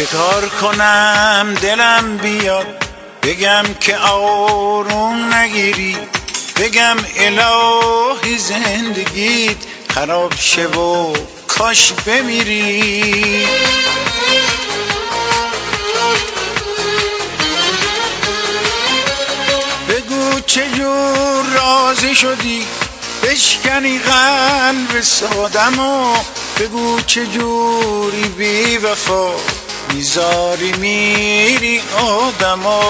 چه کار کنم؟ دلم بیاد. بگم که آروم نگیری. بگم الهی زندگیت خراب شه و کاش بمیری. بگو چجور راضی شدی؟ بشکنی قلب سادمو بگو چجوری بی وفا می‌ذاری میری آدمو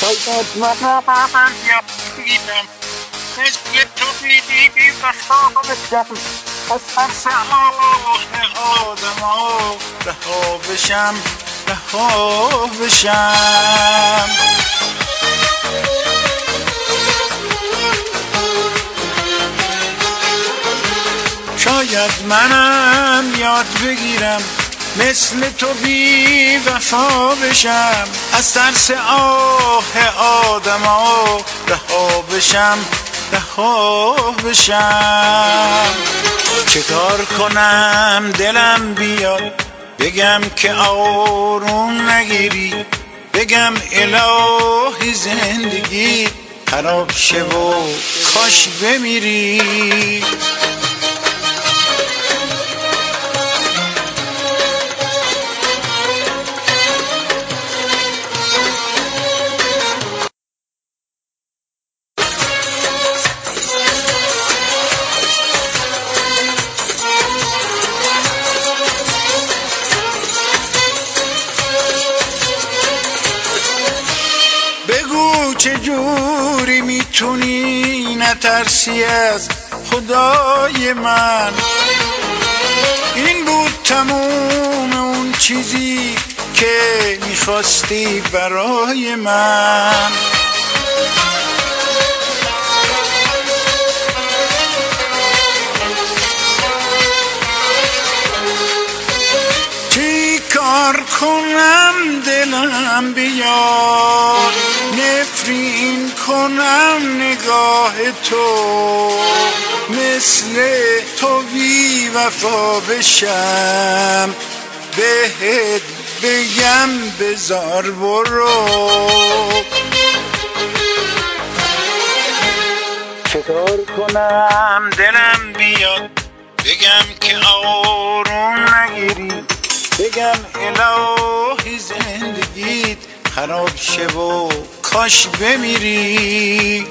شاید منم بی وفا بشم از ترس آه آدما رها بشم رها بشم شاید منم یاد بگیرم مثل تو بی وفا بشم. از ترس آه آدما رها بشم. رها بشم. چه کار کنم؟ دلم بیاد. بگم که آروم نگیری. بگم الهی زندگی خراب شه و کاش بمیری. چجوری می‌تونی نترسی از خدای من؟ این بود تموم اون چیزی که می‌خواستی برای من. چی کار کنم دلم بیاد نفرین کنم نگاه تو مثل تو بی وفا بشم. بهت بگم بزار برو. کار کنم دلم بیاد؟ بگم که آروم نگیری. بگم الهی زندگیت خراب شه و کاش بمیری.